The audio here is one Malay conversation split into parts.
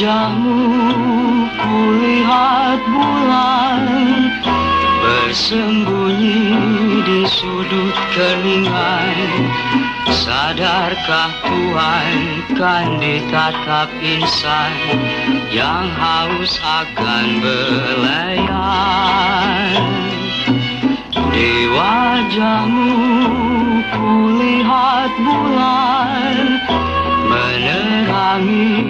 wajahmu kulihat bulan Bersembunyi di sudut keningan Sadarkah Tuhan kan ditatap insan Yang haus akan belayan Di wajahmu kulihat bulan Menerangi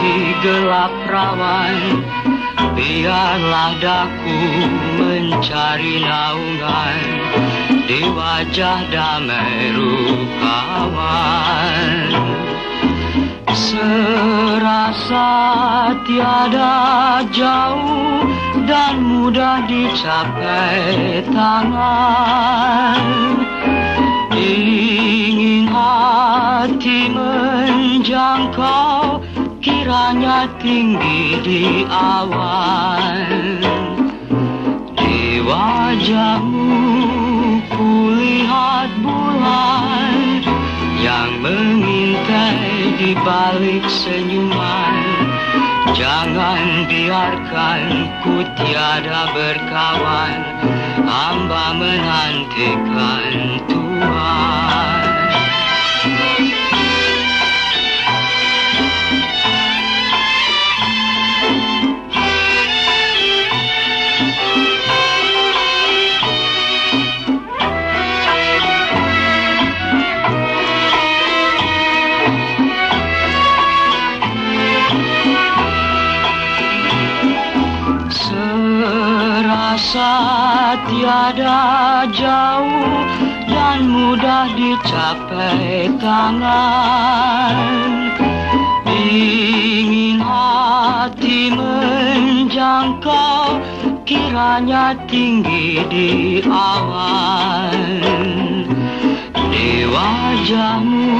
hati gelap rawan Biarlah daku mencari naungan Di wajah damai rupawan. Serasa tiada jauh dan mudah dicapai tangan. Ingin hati menjangkau kiranya tinggi di awan Di wajahmu kulihat bulan Yang mengintai di balik senyuman. Jangan biarkan ku tiada berkawan Hamba menantikan Tuhan tiada jauh dan mudah dicapai tangan. Ingin hati menjangkau kiranya tinggi di awan. Di wajahmu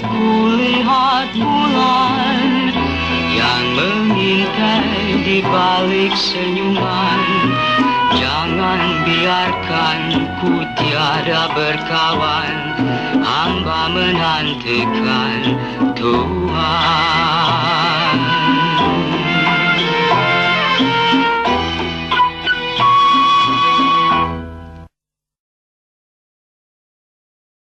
kulihat bulan Yang mengintai di balik senyuman Jangan biarkan ku tiada berkawan. Hamba menantikan Tuhan